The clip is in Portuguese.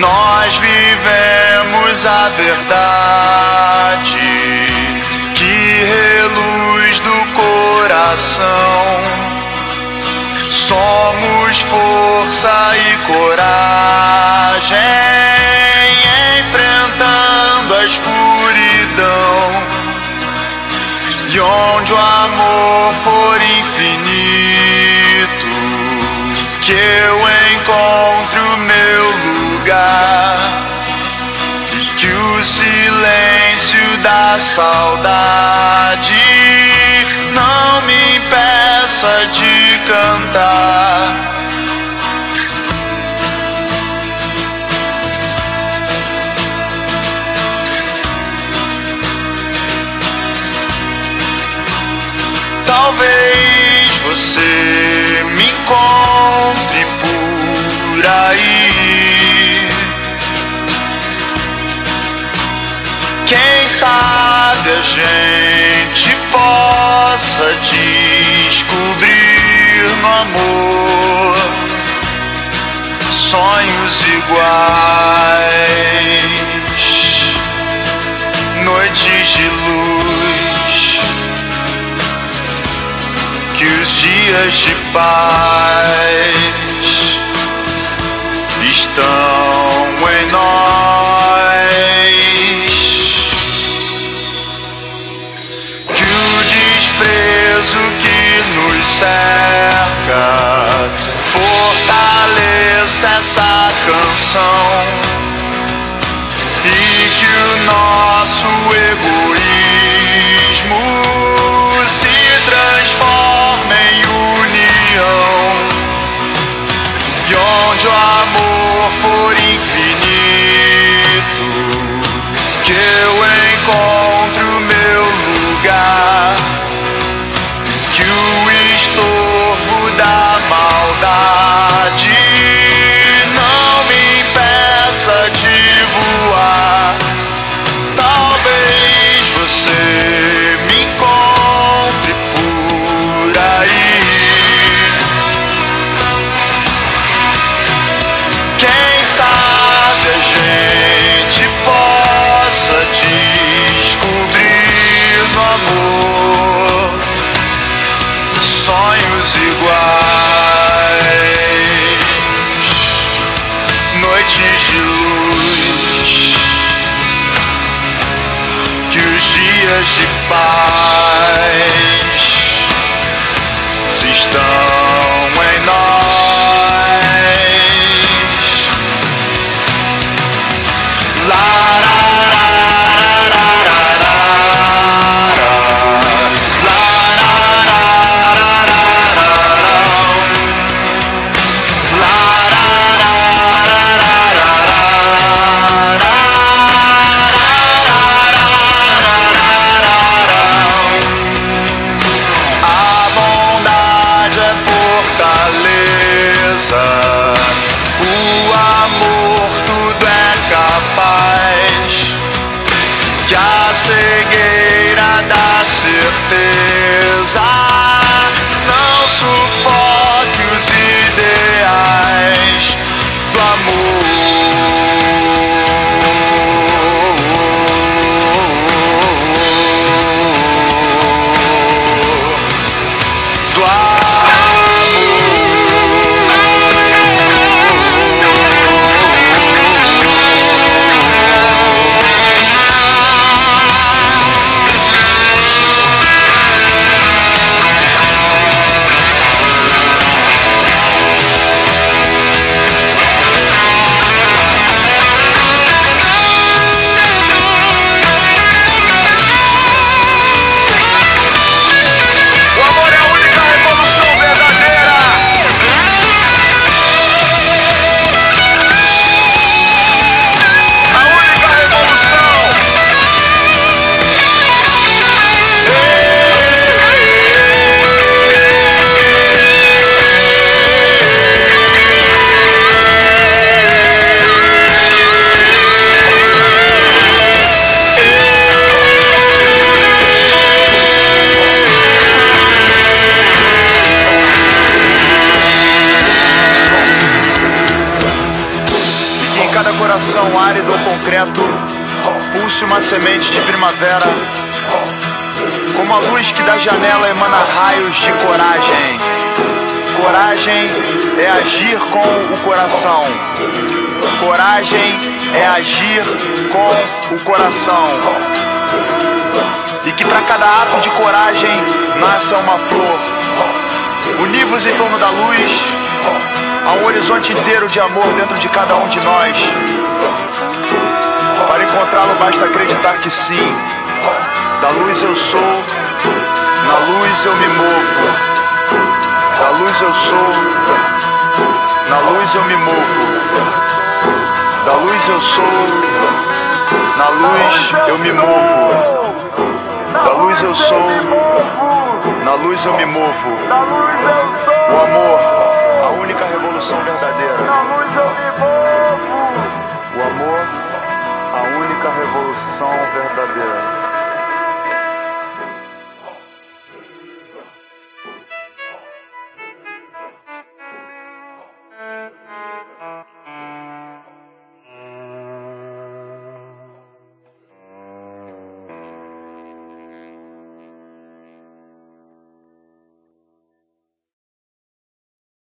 nós vivemos a verdade que reluz do coração. Somos força e coragem enfrentando a escuridão. E onde o amor for infinito, que eu encontre o meu lugar que o silêncio da saudade não me impeça de cantar. Sonhos iguais, noites de luz. Que os dias de paz estão essa canção e que o nosso egoísmo se transforme em união. E onde o amor for noites de luz, que os cegueira da certeza. Concreto pulse uma semente de primavera, como a luz que da janela emana raios de coragem. Coragem é agir com o coração. Coragem é agir com o coração. E que para cada ato de coragem nasça uma flor. Univos em torno da luz, há um horizonte inteiro de amor dentro de cada um de nós. Para encontrá-lo basta acreditar que sim. Da luz eu sou, na luz eu me movo. Da luz eu sou, na luz eu me movo. Da luz eu sou, na luz eu me movo. Da luz eu sou, na luz eu me movo. O amor, revolução verdadeira. O amor, a única revolução verdadeira.